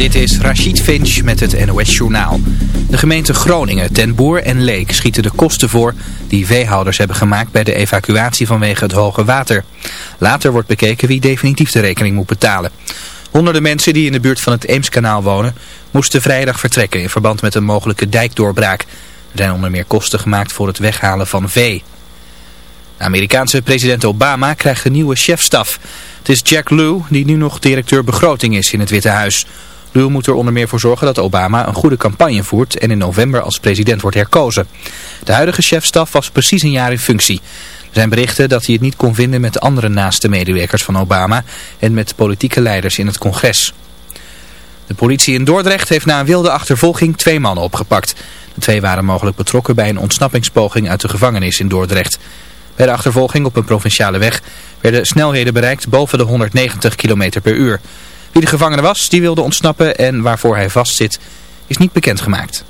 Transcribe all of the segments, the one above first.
Dit is Rachid Finch met het NOS Journaal. De gemeente Groningen, Den Boer en Leek schieten de kosten voor die veehouders hebben gemaakt bij de evacuatie vanwege het hoge water. Later wordt bekeken wie definitief de rekening moet betalen. Honderden mensen die in de buurt van het Eemskanaal wonen moesten vrijdag vertrekken in verband met een mogelijke dijkdoorbraak. Er zijn onder meer kosten gemaakt voor het weghalen van vee. De Amerikaanse president Obama krijgt een nieuwe chefstaf. Het is Jack Lew die nu nog directeur begroting is in het Witte Huis. Lew moet er onder meer voor zorgen dat Obama een goede campagne voert en in november als president wordt herkozen. De huidige chefstaf was precies een jaar in functie. Er zijn berichten dat hij het niet kon vinden met de andere naaste medewerkers van Obama en met politieke leiders in het congres. De politie in Dordrecht heeft na een wilde achtervolging twee mannen opgepakt. De twee waren mogelijk betrokken bij een ontsnappingspoging uit de gevangenis in Dordrecht. Bij de achtervolging op een provinciale weg werden snelheden bereikt boven de 190 km per uur. Wie de gevangene was, die wilde ontsnappen en waarvoor hij vastzit, is niet bekendgemaakt.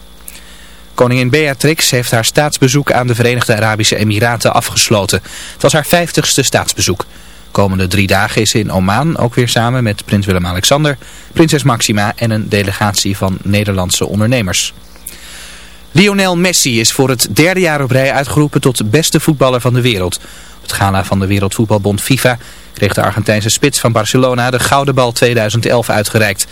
Koningin Beatrix heeft haar staatsbezoek aan de Verenigde Arabische Emiraten afgesloten. Het was haar vijftigste staatsbezoek. Komende drie dagen is ze in Oman ook weer samen met prins Willem-Alexander, prinses Maxima en een delegatie van Nederlandse ondernemers. Lionel Messi is voor het derde jaar op rij uitgeroepen tot beste voetballer van de wereld. Op het gala van de Wereldvoetbalbond FIFA kreeg de Argentijnse spits van Barcelona de Gouden Bal 2011 uitgereikt.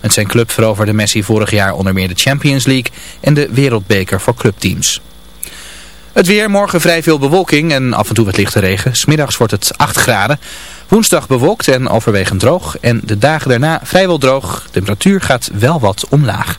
Met zijn club veroverde Messi vorig jaar onder meer de Champions League en de Wereldbeker voor clubteams. Het weer, morgen vrij veel bewolking en af en toe wat lichte regen. Smiddags wordt het 8 graden. Woensdag bewolkt en overwegend droog. En de dagen daarna vrijwel droog. De temperatuur gaat wel wat omlaag.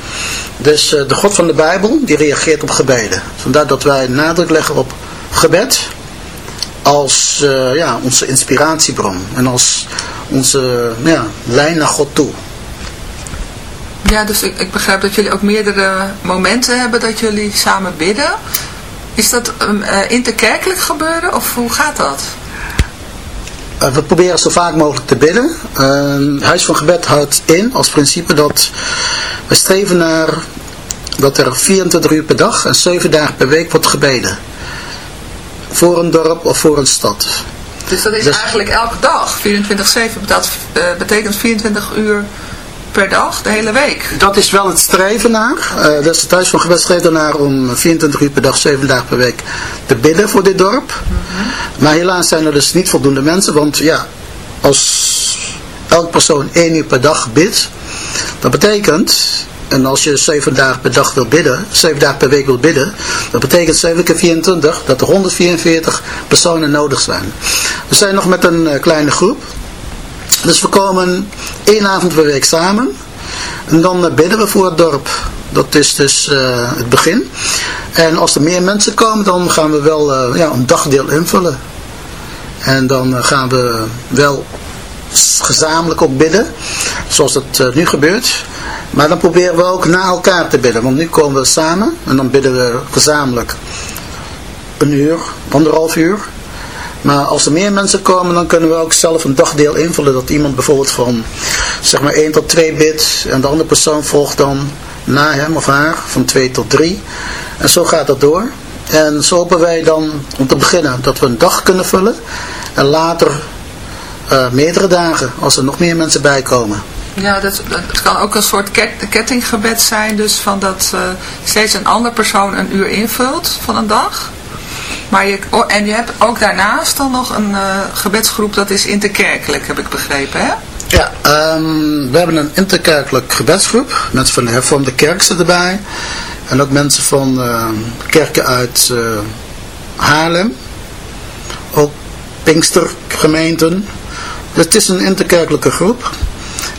Dus uh, de God van de Bijbel, die reageert op gebeden. Vandaar dat wij nadruk leggen op gebed als ja, onze inspiratiebron. En als onze ja, lijn naar God toe. Ja, dus ik, ik begrijp dat jullie ook meerdere momenten hebben dat jullie samen bidden. Is dat uh, interkerkelijk gebeuren of hoe gaat dat? We proberen zo vaak mogelijk te bidden. Uh, Huis van Gebed houdt in als principe dat we streven naar dat er 24 uur per dag en 7 dagen per week wordt gebeden. Voor een dorp of voor een stad. Dus dat is dus, eigenlijk elke dag, 24-7, betekent 24 uur per dag, de hele week? Dat is wel het streven naar. Uh, dus het Huis van Gebed streeft ernaar om 24 uur per dag, 7 dagen per week te bidden voor dit dorp. Mhm. Maar helaas zijn er dus niet voldoende mensen, want ja, als elk persoon 1 uur per dag bidt, dat betekent en als je 7 dagen per dag wil bidden, 7 dagen per week wil bidden, dat betekent 7 keer 24 dat er 144 personen nodig zijn. We zijn nog met een uh, kleine groep. Dus we komen één avond per week samen. En dan bidden we voor het dorp. Dat is dus uh, het begin. En als er meer mensen komen, dan gaan we wel ja, een dagdeel invullen. En dan gaan we wel gezamenlijk ook bidden. Zoals het nu gebeurt. Maar dan proberen we ook na elkaar te bidden. Want nu komen we samen. En dan bidden we gezamenlijk een uur, anderhalf uur. Maar als er meer mensen komen, dan kunnen we ook zelf een dagdeel invullen. Dat iemand bijvoorbeeld van zeg maar 1 tot 2 bid. En de andere persoon volgt dan na hem of haar van 2 tot 3. En zo gaat dat door. En zo hopen wij dan om te beginnen dat we een dag kunnen vullen. En later uh, meerdere dagen als er nog meer mensen bij komen. Ja, dat, het kan ook een soort ket, kettinggebed zijn. Dus van dat uh, steeds een andere persoon een uur invult van een dag. Maar je, oh, en je hebt ook daarnaast dan nog een uh, gebedsgroep, dat is interkerkelijk, heb ik begrepen, hè? Ja, um, we hebben een interkerkelijk gebedsgroep. Mensen van de hervormde kerk erbij. En ook mensen van uh, kerken uit uh, Haarlem. Ook Pinkstergemeenten. Dus het is een interkerkelijke groep.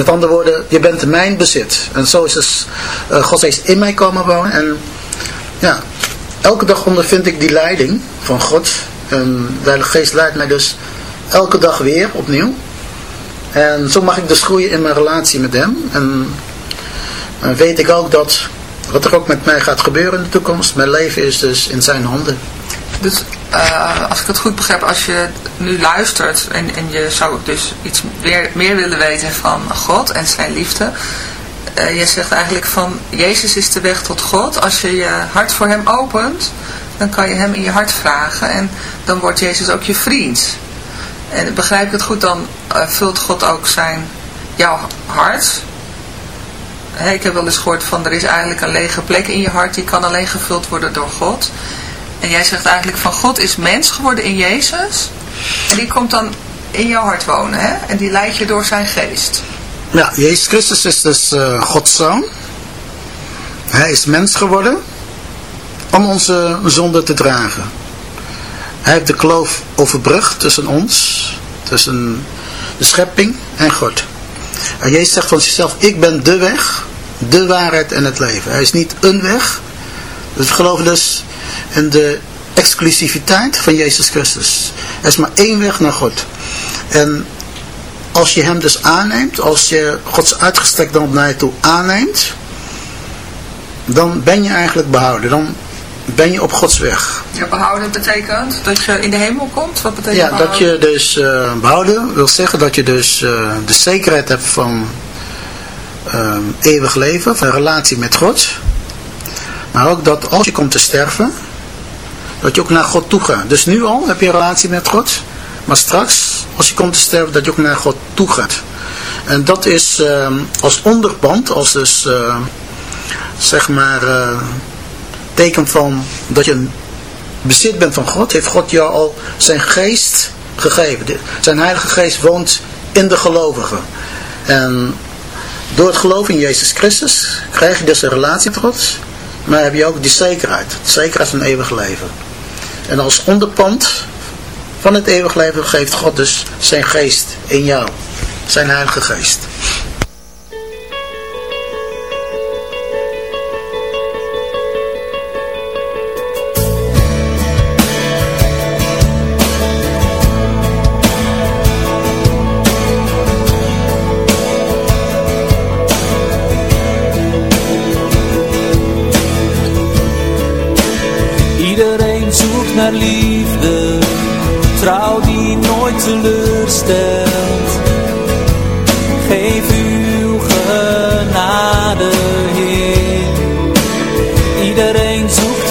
met andere woorden, je bent mijn bezit. En zo is dus uh, Gods geest in mij komen wonen. En ja, elke dag ondervind ik die leiding van God. En de Heilige Geest leidt mij dus elke dag weer opnieuw. En zo mag ik dus groeien in mijn relatie met hem. En, en weet ik ook dat wat er ook met mij gaat gebeuren in de toekomst, mijn leven is dus in zijn handen. Dus uh, als ik het goed begrijp, als je nu luistert en, en je zou dus iets meer, willen weten van God en zijn liefde. Uh, je zegt eigenlijk van, Jezus is de weg tot God. Als je je hart voor hem opent, dan kan je hem in je hart vragen en dan wordt Jezus ook je vriend. En begrijp ik het goed, dan uh, vult God ook zijn, jouw hart. Ik heb wel eens gehoord van, er is eigenlijk een lege plek in je hart, die kan alleen gevuld worden door God. En jij zegt eigenlijk van God is mens geworden in Jezus. En die komt dan in jouw hart wonen. Hè? En die leidt je door zijn geest. Ja, Jezus Christus is dus uh, Gods zoon. Hij is mens geworden om onze zonde te dragen. Hij heeft de kloof overbrugd tussen ons, tussen de schepping en God. En Jezus zegt van zichzelf, ik ben de weg, de waarheid en het leven. Hij is niet een weg. Dus we geloven dus in de exclusiviteit van Jezus Christus. Er is maar één weg naar God. En als je hem dus aanneemt, als je Gods uitgestrekt dan naar je toe aanneemt, dan ben je eigenlijk behouden. Dan ben je op Gods weg. Ja, behouden betekent dat je in de hemel komt? Wat betekent Ja, dat je dus uh, behouden wil zeggen dat je dus uh, de zekerheid hebt van uh, eeuwig leven, van een relatie met God. Maar ook dat als je komt te sterven, dat je ook naar God toe gaat. Dus nu al heb je een relatie met God. Maar straks, als je komt te sterven, dat je ook naar God toe gaat. En dat is uh, als onderband, als dus, uh, zeg maar, uh, teken van dat je bezit bent van God, heeft God jou al zijn geest gegeven. Zijn heilige geest woont in de gelovigen. En door het geloof in Jezus Christus krijg je dus een relatie met God, maar heb je ook die zekerheid, zekerheid van eeuwig leven. En als onderpand van het eeuwig leven geeft God dus zijn geest in jou. Zijn heilige geest. Naar liefde, trouw die nooit teleurstelt. Geef uw genade, Heer. Iedereen zoekt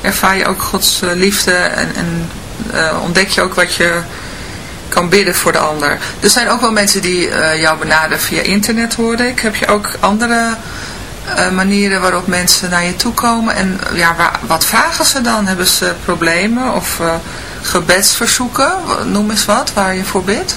ervaar je ook Gods eh, liefde en, en uh, ontdek je ook wat je kan bidden voor de ander. Er zijn ook wel mensen die uh, jou benaderen via internet, hoorde ik. Heb je ook andere manieren waarop mensen naar je toe komen? En ja, waar, wat vragen ze dan? Hebben ze problemen of gebedsverzoeken? Noem eens wat, waar je voor bidt.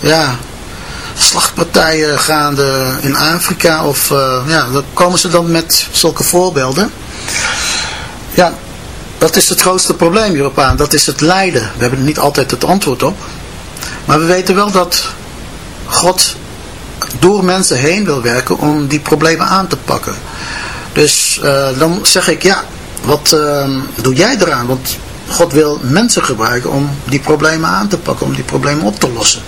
ja, slachtpartijen gaande in Afrika. Of uh, ja, dan komen ze dan met zulke voorbeelden. Ja, dat is het grootste probleem hierop. Dat is het lijden. We hebben er niet altijd het antwoord op. Maar we weten wel dat God door mensen heen wil werken om die problemen aan te pakken. Dus dan zeg ik, ja, wat ehm, doe jij eraan? Want God wil mensen gebruiken om die problemen aan te pakken, om die problemen op te lossen.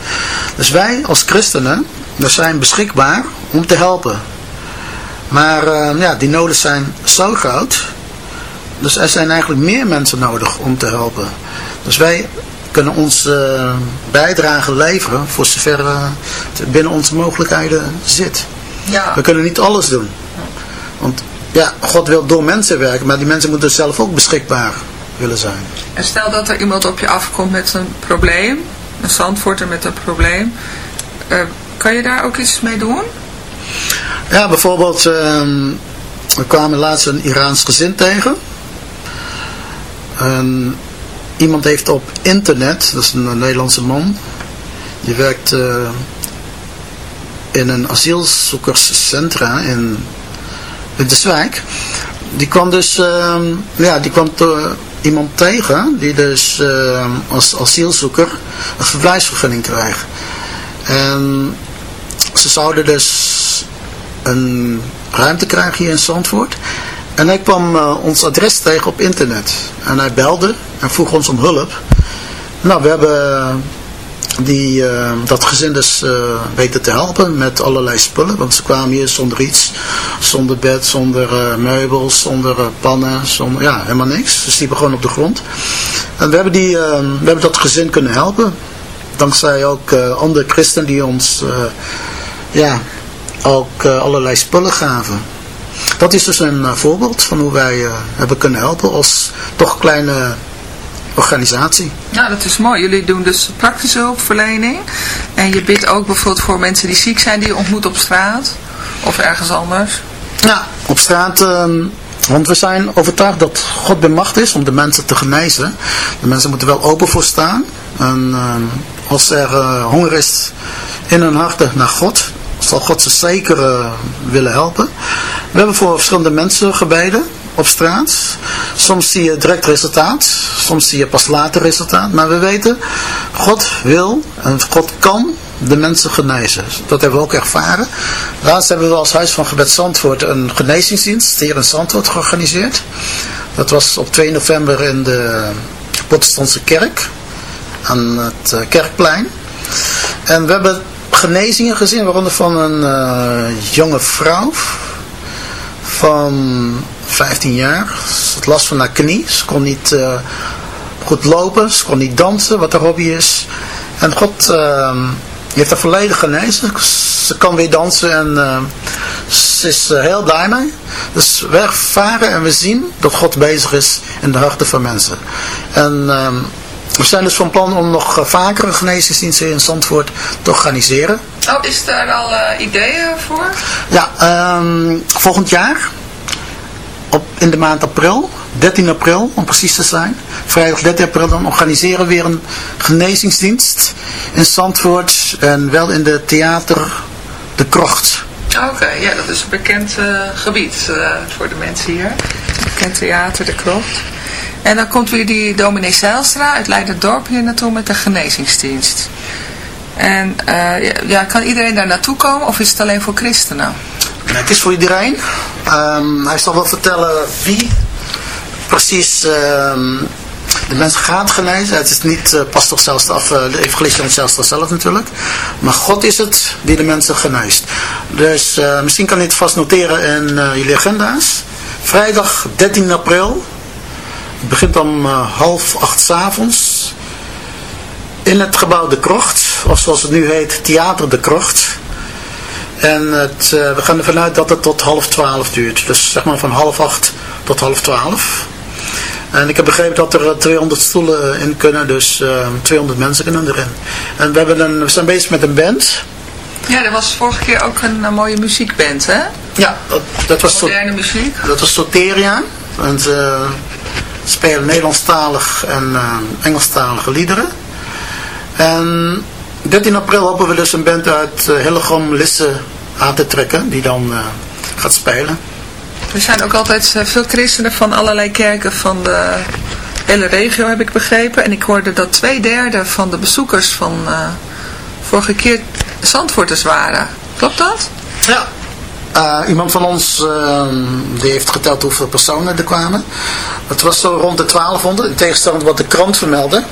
Dus wij als christenen, we zijn beschikbaar om te helpen. Maar uh, ja, die noden zijn zo groot. Dus er zijn eigenlijk meer mensen nodig om te helpen. Dus wij kunnen ons uh, bijdrage leveren voor zover uh, het binnen onze mogelijkheden zit. Ja. We kunnen niet alles doen. Want ja, God wil door mensen werken, maar die mensen moeten zelf ook beschikbaar willen zijn. En stel dat er iemand op je afkomt met een probleem, een zandvoorter met een probleem, uh, kan je daar ook iets mee doen? Ja, bijvoorbeeld, uh, we kwamen laatst een Iraans gezin tegen. En iemand heeft op internet, dat is een Nederlandse man, die werkt uh, in een asielzoekerscentra in Winterswijk. Die kwam dus, uh, ja, die kwam te, iemand tegen die dus uh, als asielzoeker een verblijfsvergunning krijgt. En ze zouden dus een ruimte krijgen hier in Zandvoort. En hij kwam uh, ons adres tegen op internet. En hij belde en vroeg ons om hulp. Nou, we hebben die uh, dat gezin dus uh, weten te helpen met allerlei spullen. Want ze kwamen hier zonder iets, zonder bed, zonder uh, meubels, zonder pannen, zonder, ja, helemaal niks. Ze sliepen gewoon op de grond. En we hebben, die, we hebben dat gezin kunnen helpen. Dankzij ook andere christenen die ons ja, ook allerlei spullen gaven. Dat is dus een voorbeeld van hoe wij hebben kunnen helpen als toch kleine organisatie. Ja, dat is mooi. Jullie doen dus praktische hulpverlening. En je bidt ook bijvoorbeeld voor mensen die ziek zijn, die je ontmoet op straat. Of ergens anders. Ja, op straat... Ehm, want we zijn overtuigd dat God bij macht is om de mensen te genezen. De mensen moeten wel open voor staan. En ehm, als er uh, honger is in hun harten naar God, zal God ze zeker uh, willen helpen. We hebben voor verschillende mensen gebeden. Op straat. Soms zie je direct resultaat, soms zie je pas later resultaat. Maar we weten, God wil en God kan de mensen genezen. Dat hebben we ook ervaren. Laatst hebben we als Huis van Gebed Zandvoort een genezingsdienst hier in Zandvoort georganiseerd. Dat was op 2 november in de protestantse kerk aan het eh, kerkplein. En we hebben genezingen gezien, waaronder van een uh, jonge vrouw van 15 jaar. Ze had last van haar knie, ze kon niet uh, goed lopen, ze kon niet dansen, wat haar hobby is. En God uh, heeft haar volledig genezen. Ze kan weer dansen en uh, ze is heel blij mee. Dus we ervaren en we zien dat God bezig is in de harten van mensen. En ehm, we zijn dus van plan om nog vaker een genezingsdiensten in Zandvoort te organiseren. Oh, is daar al uh, ideeën voor? Ja, um, volgend jaar, in de maand april, 13 april om precies te zijn, vrijdag 13 april, dan organiseren we weer een genezingsdienst in Zandvoort en wel in de theater De Krocht. Oké, ja, dat is een bekend uh, gebied uh, voor de mensen hier. Bekend theater De Krocht. En dan komt weer die dominee Zijlstra uit Leiderdorp hier naartoe met de genezingsdienst. En uh, ja, kan iedereen daar naartoe komen of is het alleen voor christenen? Het is voor iedereen. Um, hij zal wel vertellen wie precies um, de mensen gaat genezen. Het is niet uh, pastor zelfs af, uh, de evangelist zelfs zelf natuurlijk. Maar God is het die de mensen geneest. Dus uh, misschien kan je het vast noteren in jullie agenda's. Vrijdag 13 april. Het begint om half acht s avonds. In het gebouw De Krocht. Of zoals het nu heet, Theater De Krocht. En het, we gaan ervan uit dat het tot half twaalf duurt. Dus zeg maar van half acht tot half twaalf. En ik heb begrepen dat er 200 stoelen in kunnen, dus uh, 200 mensen kunnen erin. En we, hebben een, we zijn bezig met een band. Ja, er was vorige keer ook een, een mooie muziekband, hè? Ja, dat, dat was... Moderne muziek. Dat was Soteria. En ze spelen Nederlandstalig en uh, Engelstalige liederen. En 13 april hopen we dus een band uit uh, Hillegom Lisse aan te trekken, die dan uh, gaat spelen. Er zijn ook altijd veel christenen van allerlei kerken van de hele regio, heb ik begrepen. En ik hoorde dat twee derde van de bezoekers van uh, vorige keer Zandvoorters waren. Klopt dat? Ja. Uh, iemand van ons uh, die heeft geteld hoeveel personen er kwamen. Het was zo rond de 1200, in tegenstelling tot wat de krant vermeldde.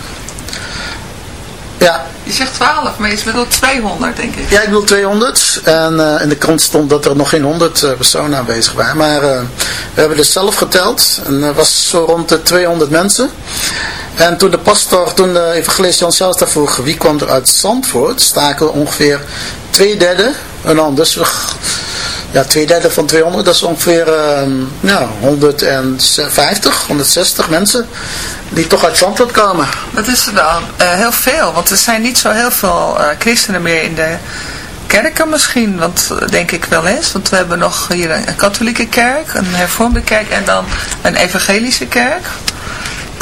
Ja. Je zegt 12, maar je bedoelt 200 denk ik. Ja, ik bedoel 200. En uh, in de krant stond dat er nog geen 100 uh, personen aanwezig waren. Maar uh, we hebben dus zelf geteld. En dat was zo rond de 200 mensen. En toen de pastor, toen de evangelist Jan Zijlstra vroeg wie kwam er uit Zandvoort, staken ongeveer twee derde een ander. Dus we, ja, twee derde van 200, dat is ongeveer ja, 150, 160 mensen die toch uit Zandvoort komen. Dat is wel uh, heel veel, want er zijn niet zo heel veel uh, christenen meer in de kerken misschien, want denk ik wel eens, want we hebben nog hier een katholieke kerk, een hervormde kerk en dan een evangelische kerk.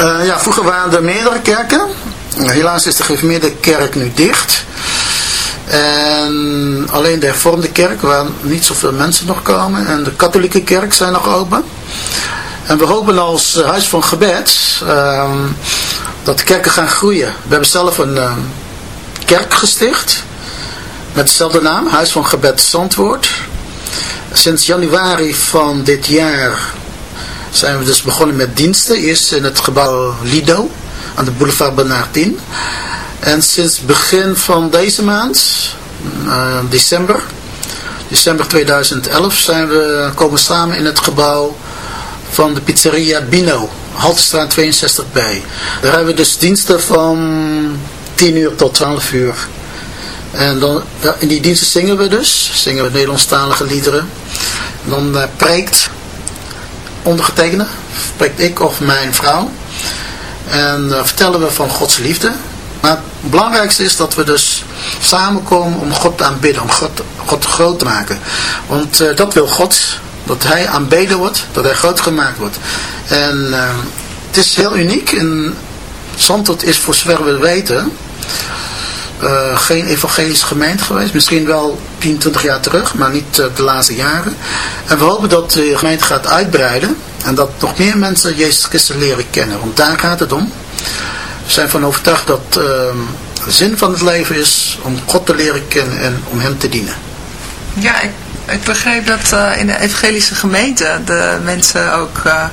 Uh, ja, vroeger waren er meerdere kerken. Helaas is de gereformeerde kerk nu dicht. En alleen de hervormde kerk, waar niet zoveel mensen nog komen, en de katholieke kerk zijn nog open. En we hopen als Huis van Gebed uh, dat de kerken gaan groeien. We hebben zelf een uh, kerk gesticht met dezelfde naam, Huis van Gebed Zandwoord. Sinds januari van dit jaar zijn we dus begonnen met diensten. Eerst in het gebouw Lido aan de boulevard Bernardin. En sinds begin van deze maand, uh, december, december 2011, zijn we komen samen in het gebouw van de pizzeria Bino, Haltestraat 62B. Daar hebben we dus diensten van 10 uur tot 12 uur. En dan, in die diensten zingen we dus, zingen we Nederlandstalige liederen. En dan uh, preekt ondergetekende, spreekt ik of mijn vrouw. En uh, vertellen we van Gods liefde. Maar het belangrijkste is dat we dus samenkomen om God te aanbidden, om God, groot te maken. Want uh, dat wil God, dat hij aanbeden wordt, dat hij groot gemaakt wordt. En uh, het is heel uniek. Zandvoort is voor zover we weten uh, geen evangelische gemeente geweest. Misschien wel 10, 20 jaar terug, maar niet uh, de laatste jaren. En we hopen dat de gemeente gaat uitbreiden. En dat nog meer mensen Jezus Christus leren kennen. Want daar gaat het om. We zijn van overtuigd dat uh, de zin van het leven is om God te leren kennen en om Hem te dienen. Ja, ik, ik begreep dat uh, in de evangelische gemeente de mensen ook uh,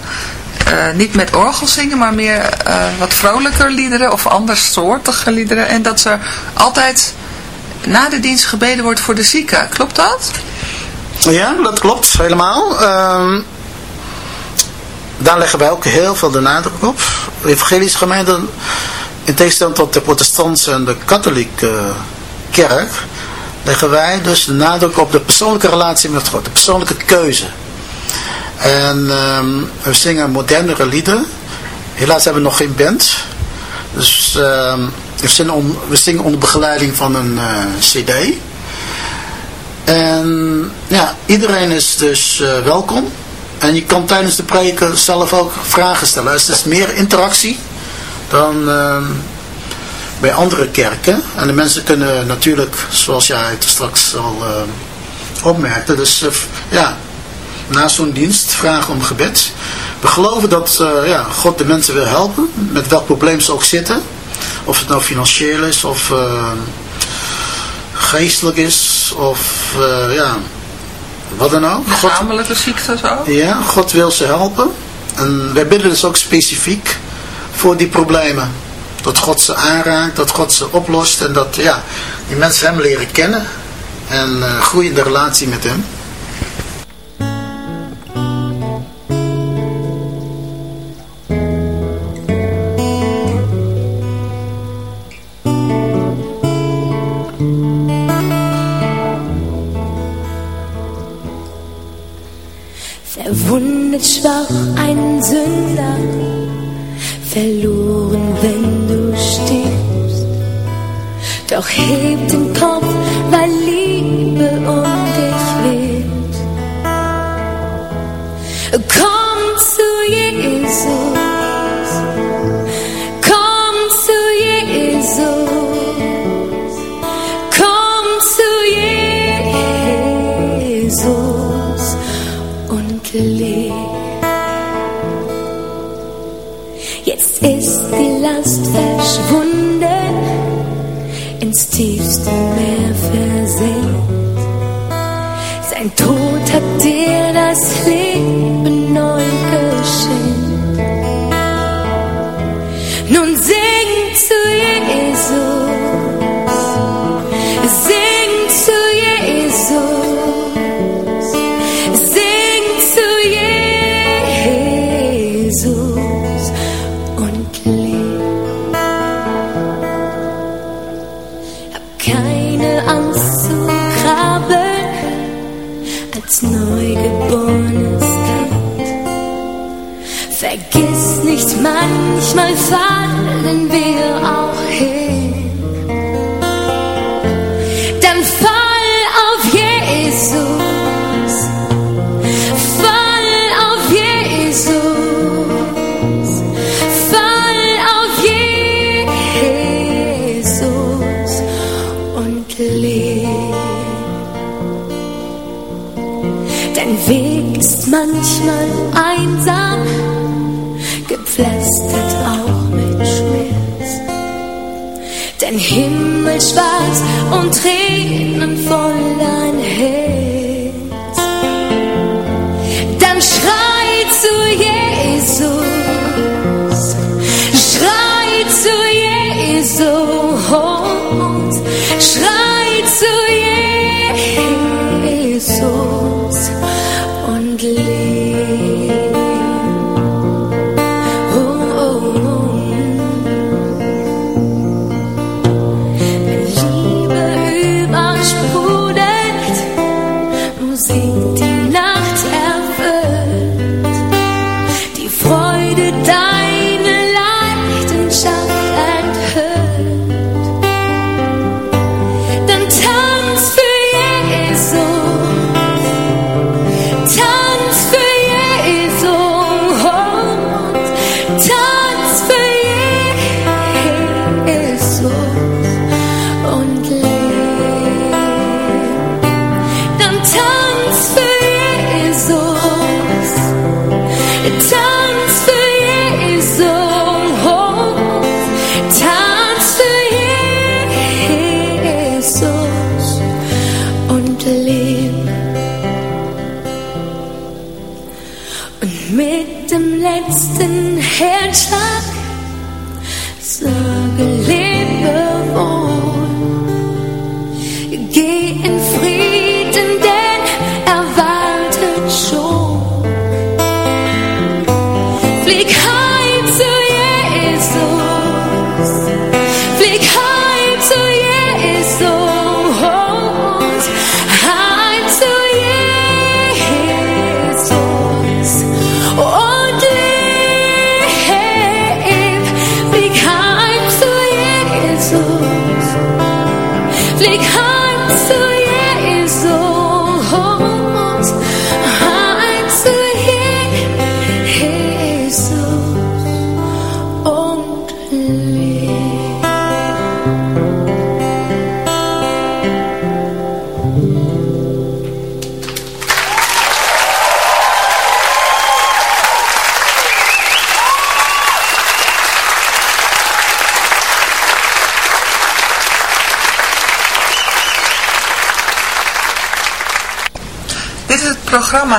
uh, niet met orgel zingen, maar meer wat vrolijker liederen of andersoortige liederen. En dat er altijd na de dienst gebeden wordt voor de zieken. Klopt dat? Ja, dat klopt helemaal. Ehm, daar leggen wij ook heel veel de nadruk op. De evangelische gemeente, in tegenstelling tot de protestantse en de katholieke kerk, leggen wij dus de nadruk op de persoonlijke relatie met God, de persoonlijke keuze. En um, we zingen modernere lieden. Helaas hebben we nog geen band. Dus um, we, zingen we, zingen onder begeleiding van een uh, cd. En ja, iedereen is dus uh, welkom. En je kan tijdens de preken zelf ook vragen stellen. Dus het is meer interactie dan uh, bij andere kerken. En de mensen kunnen natuurlijk, zoals jij het straks al uh, opmerkte, dus uh, ja, na zo'n dienst vragen om gebed. We geloven dat ja, God de mensen wil helpen, met welk probleem ze ook zitten. Of het nou financieel is, of geestelijk is, of ja, wat dan ook. Lichamelijke ziektes ook? Ja, God wil ze helpen. En wij bidden dus ook specifiek voor die problemen. Dat God ze aanraakt, dat God ze oplost en dat ja, die mensen hem leren kennen en uh, groeien de relatie met hem. Verwundet schwach ein Sünder, verloren, wenn du stirbst. Doch heb den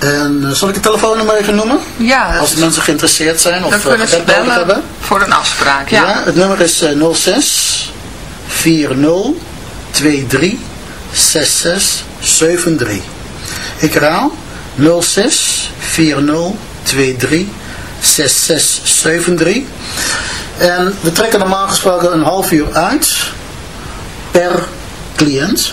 En uh, zal ik het telefoonnummer even noemen? Ja. Als mensen geïnteresseerd zijn of uh, ze bellen hebben. voor een afspraak. Ja, ja het nummer is uh, 06 40 23 66 73. Ik herhaal 06 40 23 66 73. En we trekken normaal gesproken een half uur uit per cliënt.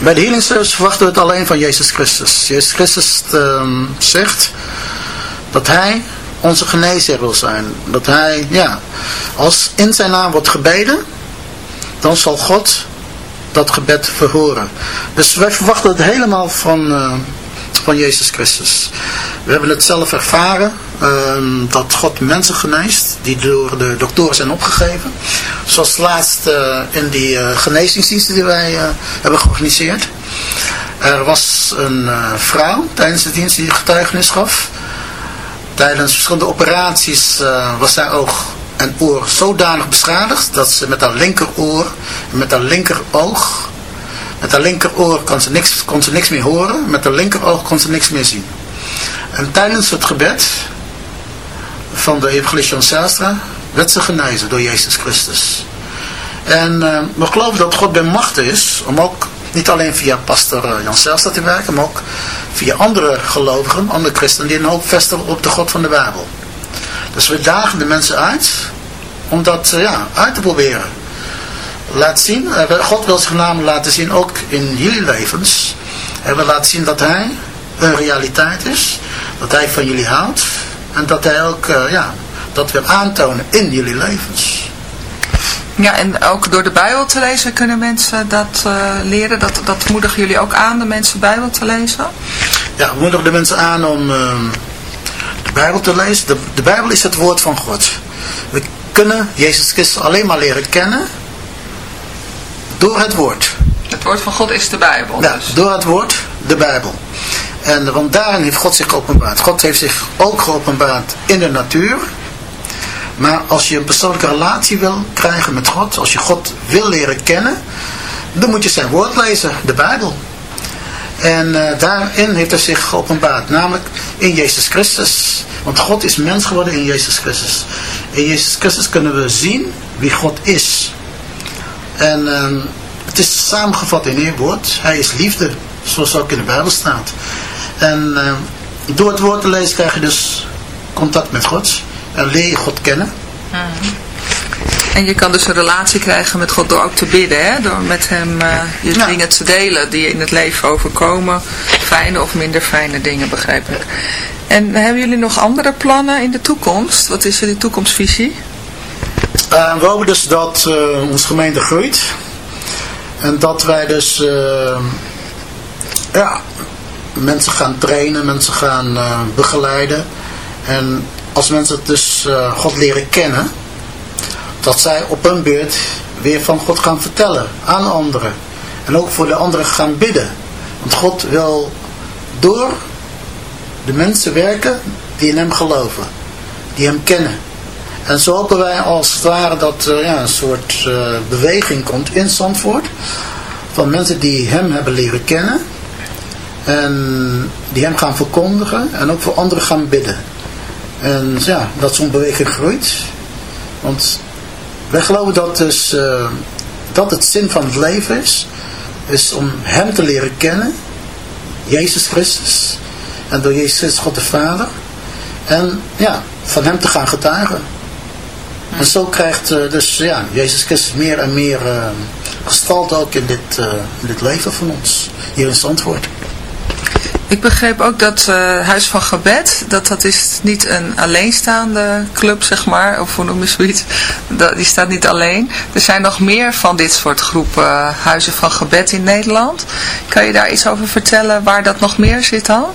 bij de healing service verwachten we het alleen van Jezus Christus. Jezus Christus um, zegt dat hij onze genezer wil zijn. Dat hij, ja, als in zijn naam wordt gebeden, dan zal God dat gebed verhoren. Dus wij verwachten het helemaal van, uh, van Jezus Christus. We hebben het zelf ervaren um, dat God mensen geneest die door de doktoren zijn opgegeven. Zoals laatst uh, in die uh, genezingsdiensten die wij uh, hebben georganiseerd. Er was een vrouw tijdens de dienst die getuigenis gaf. Tijdens verschillende operaties was haar oog en oor zodanig beschadigd dat ze met haar linkeroor en met haar linkeroog, met haar linkeroor kon ze, niks, kon ze niks meer horen, met haar linkeroog kon ze niks meer zien. En tijdens het gebed van de evangelist Jan Zijlstra werd ze genezen door Jezus Christus. En uh, we geloven dat God bij macht is om ook niet alleen via pastor eh, Jan Zijlstra te werken, maar ook via andere gelovigen, andere christenen die een hoop vestigen op de God van de Bijbel. Dus we dagen de mensen uit om dat uh, ja, uit te proberen. Laat zien, God wil zich namelijk laten zien ook in jullie levens. En we laten zien dat hij een realiteit is, dat hij van jullie houdt en dat hij ook uh, ja, dat wil aantonen in jullie levens. Ja, en ook door de Bijbel te lezen kunnen mensen dat uh, leren. Dat, dat moedigen jullie ook aan, de mensen Bijbel te lezen? Ja, we moedigen de mensen aan om uh, de Bijbel te lezen. De, de Bijbel is het woord van God. We kunnen Jezus Christus alleen maar leren kennen door het woord. Het woord van God is de Bijbel. Ja, dus. door het woord, de Bijbel. En want daarin heeft God zich geopenbaard. God heeft zich ook geopenbaard in de natuur. Maar als je een persoonlijke relatie wil krijgen met God, als je God wil leren kennen, dan moet je zijn woord lezen, de Bijbel. En uh, daarin heeft hij zich geopenbaard, namelijk in Jezus Christus. Want God is mens geworden in Jezus Christus. In Jezus Christus kunnen we zien wie God is. En uh, het is samengevat in één woord. Hij is liefde, zoals ook in de Bijbel staat. En uh, door het woord te lezen krijg je dus contact met God. En leer je God kennen. Hmm. En je kan dus een relatie krijgen met God door ook te bidden. Hè? Door met hem uh, je ja. dingen te delen die je in het leven overkomen. Fijne of minder fijne dingen, begrijp ik. En hebben jullie nog andere plannen in de toekomst? Wat is jullie toekomstvisie? Uh, we hopen dus dat uh, onze gemeente groeit. En dat wij dus ja, mensen gaan trainen, mensen gaan begeleiden. En als mensen dus uh, God leren kennen, dat zij op hun beurt weer van God gaan vertellen aan anderen. En ook voor de anderen gaan bidden. Want God wil door de mensen werken die in hem geloven. Die hem kennen. En zo hopen wij als het ware dat er ja, een soort uh, beweging komt in Zandvoort. Van mensen die hem hebben leren kennen. En die hem gaan verkondigen. En ook voor anderen gaan bidden. En ja, dat zo'n beweging groeit. Want wij geloven dat, dus, uh, dat het zin van het leven is. Is om hem te leren kennen. Jezus Christus. En door Jezus Christus God de Vader. En ja, van hem te gaan getuigen. En zo krijgt uh, dus ja, Jezus Christus meer en meer uh, gestalte ook in dit, in dit leven van ons. Hier in Zandvoort. Ik begreep ook dat uh, Huis van Gebed, dat dat is niet een alleenstaande club, zeg maar, of hoe noem je zoiets, dat, die staat niet alleen. Er zijn nog meer van dit soort groepen Huizen van Gebed in Nederland. Kan je daar iets over vertellen waar dat nog meer zit dan?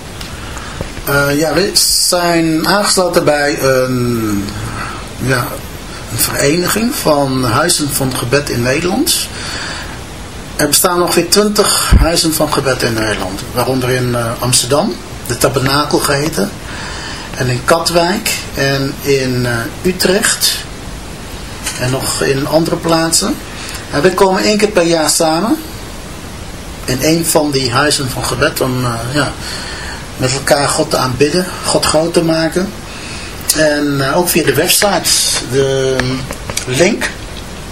Ja, we zijn aangesloten bij een, ja, een vereniging van Huizen van Gebed in Nederland. Er bestaan ongeveer 20 huizen van gebed in Nederland. Waaronder in uh, Amsterdam, de Tabernakel geheten. En in Katwijk en in uh, Utrecht. En nog in andere plaatsen. En we komen één keer per jaar samen. In een van die huizen van gebed. Om uh, ja, met elkaar God te aanbidden. God groot te maken. En ook via de website. De link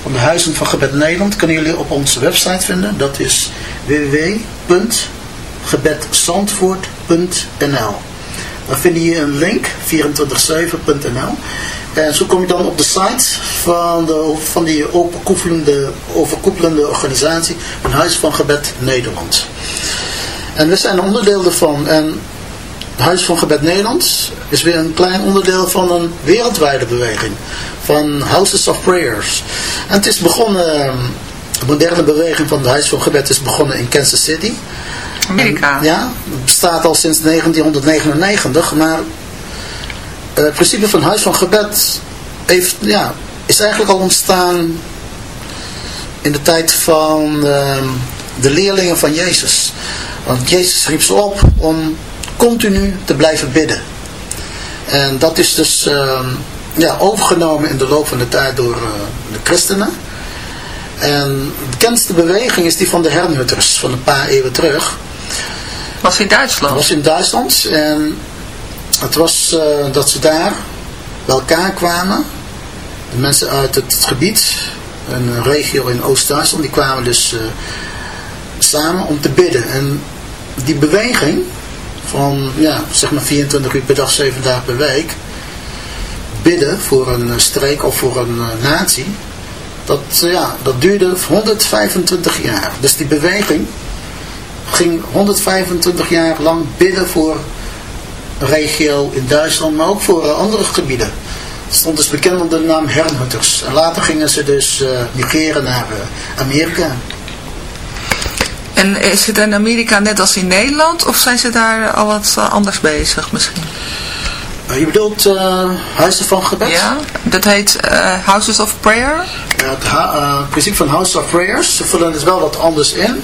van de Huizen van Gebed Nederland kunnen jullie op onze website vinden. Dat is www.gebedzandvoort.nl Daar vind je een link, 247.nl En zo kom je dan op de site van, de, van die overkoepelende, overkoepelende organisatie van Huis van Gebed Nederland. En we zijn onderdeel ervan. En Huis van Gebed Nederland is weer een klein onderdeel van een wereldwijde beweging. Van Houses of Prayers. En het is begonnen, de moderne beweging van het Huis van Gebed is begonnen in Kansas City. Amerika. En, ja, het bestaat al sinds 1999, maar het principe van Huis van Gebed heeft, ja, is eigenlijk al ontstaan in de tijd van uh, de leerlingen van Jezus. Want Jezus riep ze op om continu te blijven bidden. En dat is dus ehm, ja, overgenomen in de loop van de tijd door de christenen. En de bekendste beweging is die van de Herrnhutters van een paar eeuwen terug. Was in Duitsland? was in Duitsland. En het was uh, dat ze daar bij elkaar kwamen. De mensen uit het, gebied, een regio in Oost-Duitsland, die kwamen dus uh, samen om te bidden. En die beweging van, ja, zeg maar 24 uur per dag, 7 dagen per week, bidden voor een streek of voor een uh, natie, dat, ja, dat duurde 125 jaar. Dus die beweging ging 125 jaar lang bidden voor een regio in Duitsland, maar ook voor andere gebieden. Het stond dus bekend onder de naam Herrnhutters. En later gingen ze dus migreren naar Amerika. En is het in Amerika net als in Nederland of zijn ze daar al wat anders bezig misschien? je bedoelt huizen van gebed? Ja, dat heet Houses of Prayer. Ja, het principe van Houses of Prayers, ze vullen het wel wat anders in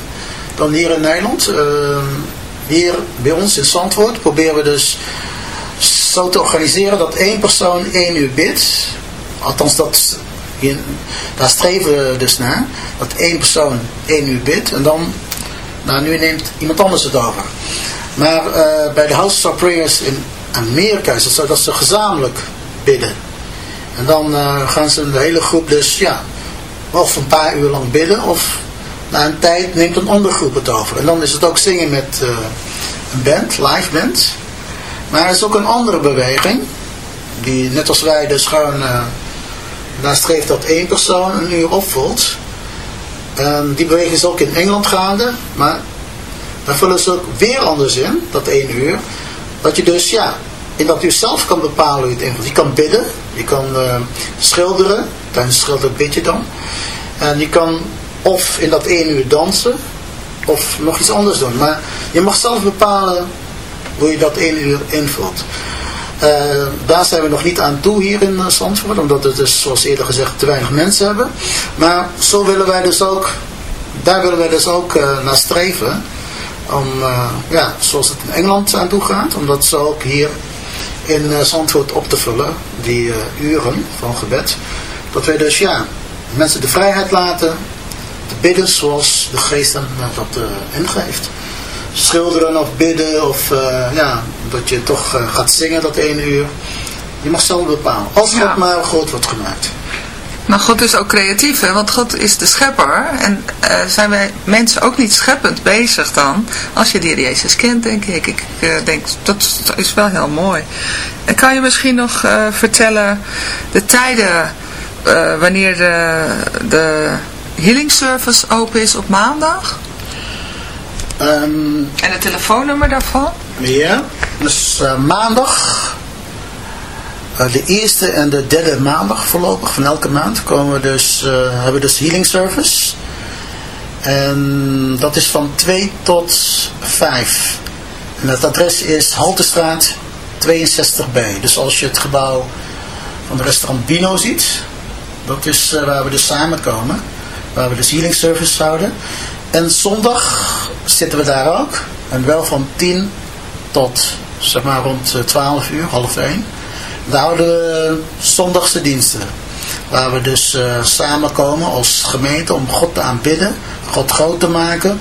dan hier in Nederland. Ehm, hier bij ons in Zandvoort proberen we dus zo te organiseren dat één persoon één uur bidt. Althans, dat, daar streven we dus naar. Dat één persoon één uur bidt. En dan, nou nu neemt iemand anders het over. Maar uh, bij de House of Prayers in Amerika is het zo dat ze gezamenlijk bidden. En dan uh, gaan ze de hele groep dus, ja, of een paar uur lang bidden. Of na een tijd neemt een andere groep het over. En dan is het ook zingen met uh, een band, live band. Maar er is ook een andere beweging. Die net als wij dus gewoon uh, nastreeft dat één persoon een uur opvult. En die beweging is ook in Engeland gaande. Maar daar vullen ze ook weer anders in, dat één uur. Dat je dus ja, in dat uur zelf kan bepalen hoe je het invult. Je kan bidden, je kan uh, schilderen. Tijdens schilderen bid je dan. En je kan of in dat één uur dansen, of nog iets anders doen. Maar je mag zelf bepalen hoe je dat één uur invult. Uh, daar zijn we nog niet aan toe hier in eh, Zandvoort, omdat we dus, zoals eerder gezegd, te weinig mensen hebben. Maar zo willen wij dus ook, daar willen wij dus ook uh, naar streven. Om, ja, zoals het in Engeland aan toe gaat, om dat zo ook hier in Zandvoort op te vullen, die uren van gebed. Dat wij dus, ja, mensen de vrijheid laten te bidden zoals de geest hem dat ingeeft. Schilderen of bidden of uh, ja, dat je toch uh, gaat zingen dat ene uur. Je mag zelf bepalen. Als God maar groot wordt gemaakt. Maar God is ook creatief, hè? want God is de schepper. En uh, zijn wij mensen ook niet scheppend bezig dan? Als je de Heer Jezus kent, denk ik. Ik uh, denk, dat is wel heel mooi. En kan je misschien nog uh, vertellen de tijden wanneer de, de healing service open is op maandag? Um, en het telefoonnummer daarvan? Ja, dus uh, maandag, uh, de eerste en de derde maandag voorlopig van elke maand komen we dus, uh, hebben we dus healing service. En dat is van 2 tot 5. En het adres is Haltestraat 62B. Dus als je het gebouw van de restaurant Bino ziet, dat is waar we dus samenkomen waar we de healing service houden. En zondag zitten we daar ook. En wel van 10 tot zeg maar rond 12 eh, uur, half 1. Daar houden we zondagse diensten. Waar we dus uh, samenkomen als gemeente om God te aanbidden. God groot te maken.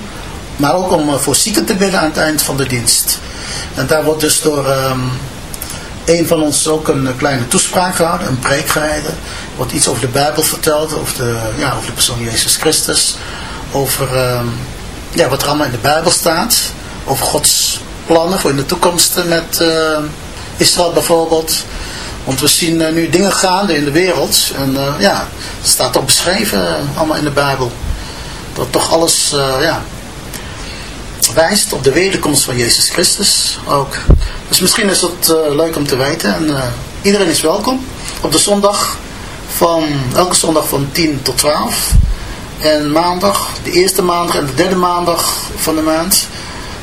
Maar ook om uh, voor zieken te bidden aan het eind van de dienst. En daar wordt dus door um, een van ons ook een kleine toespraak gehouden. Een preek gehouden wordt iets over de Bijbel verteld, over de, ja, over de persoon Jezus Christus, over uh, ja, wat er allemaal in de Bijbel staat, over Gods plannen voor in de toekomst met uh, Israël bijvoorbeeld. Want we zien uh, nu dingen gaande in de wereld en eh, ja, het staat ook beschreven allemaal in de Bijbel. Dat toch alles ja, wijst op de wederkomst van Jezus Christus ook. Dus misschien is het leuk om te weten en iedereen is welkom op de zondag van elke zondag van 10 tot 12. En maandag, de eerste maandag en de derde maandag van de maand,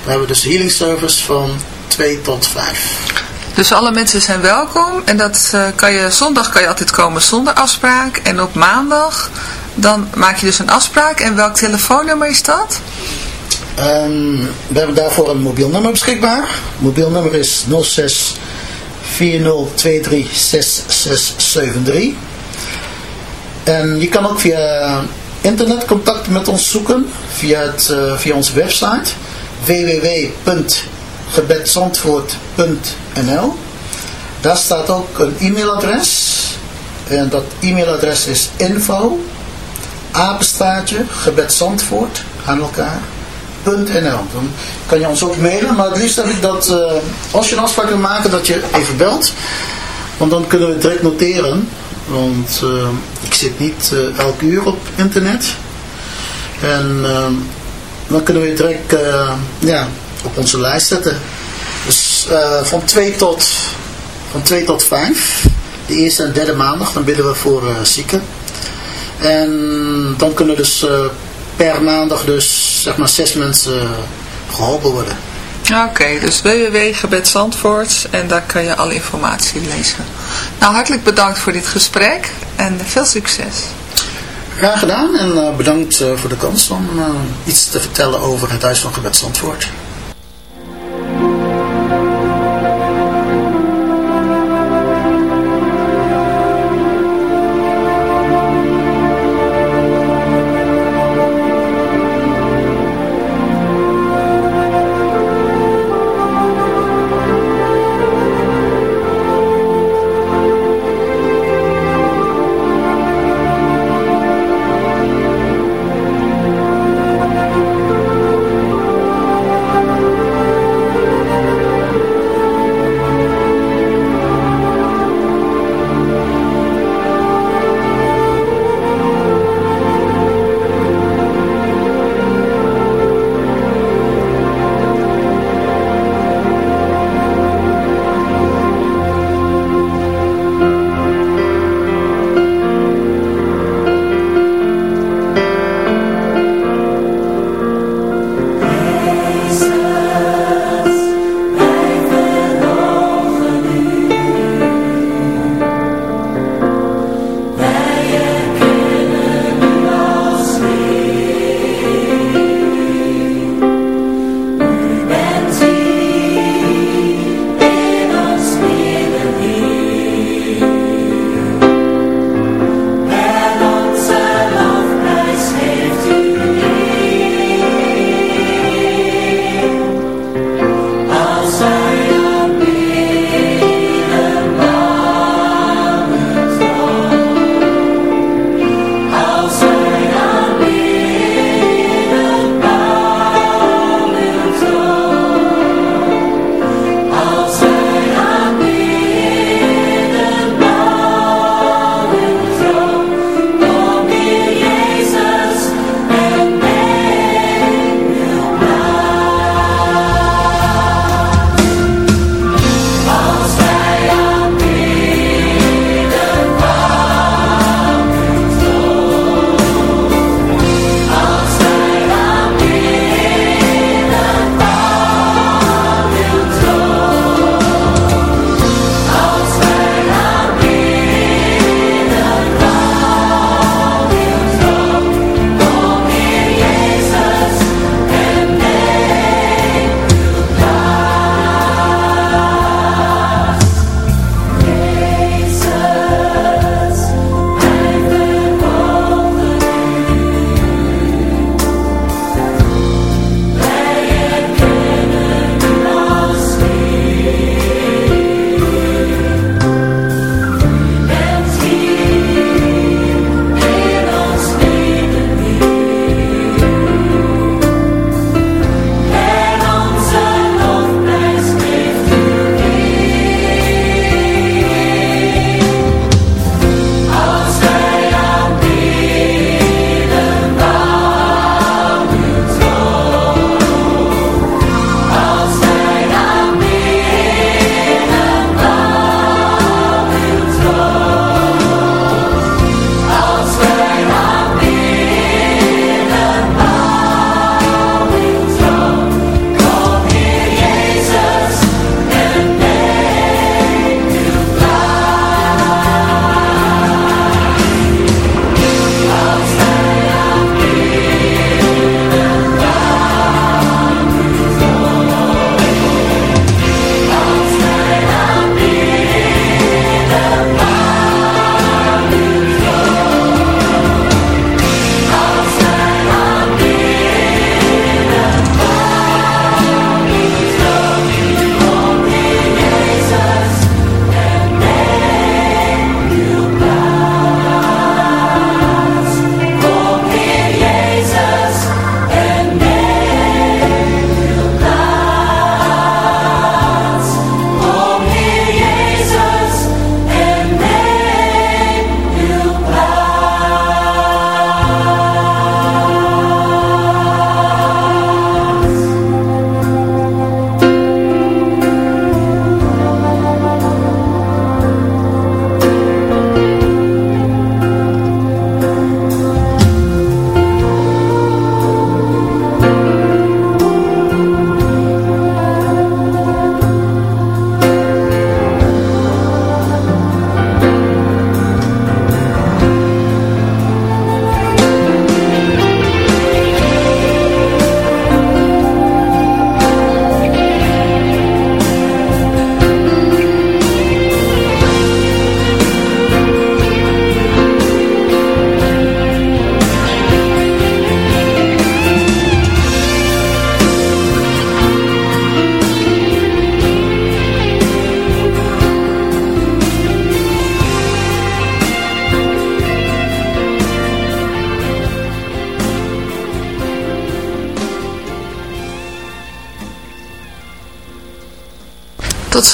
dan hebben we dus healing service van 2 tot 5. Dus alle mensen zijn welkom en dat uh, kan je, zondag kan je altijd komen zonder afspraak en op maandag dan maak je dus een afspraak en welk telefoonnummer is dat? Um, we hebben daarvoor een mobiel nummer beschikbaar. mobiel nummer is 06 4023 6673. En je kan ook via internet contact met ons zoeken via, het, uh, via onze website www.gebedsandvoort.nl Daar staat ook een e-mailadres en dat e-mailadres is info apenstaartje aan elkaar dan kan je ons ook mailen. Maar het liefst heb ik dat, uh, als je een afspraak wil maken, dat je even belt. Want dan kunnen we direct noteren. Want uh, ik zit niet uh, elk uur op internet. En dan kunnen we het direct ja, op onze lijst zetten. Dus van 2 tot, van 2 tot 5. De eerste en derde maandag, dan bidden we voor zieken. En dan kunnen dus per maandag dus zeg maar zes mensen geholpen worden. Oké, dus www.gebed Zandvoort en daar kan je alle informatie lezen. Nou, hartelijk bedankt voor dit gesprek en veel succes. Graag gedaan en uh, bedankt uh, voor de kans om uh, iets te vertellen over het Huis van Gebed Zandvoort.